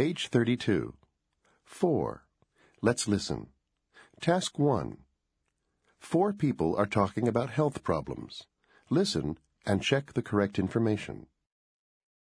Page 32. 4. Let's listen. Task 1. Four people are talking about health problems. Listen and check the correct information.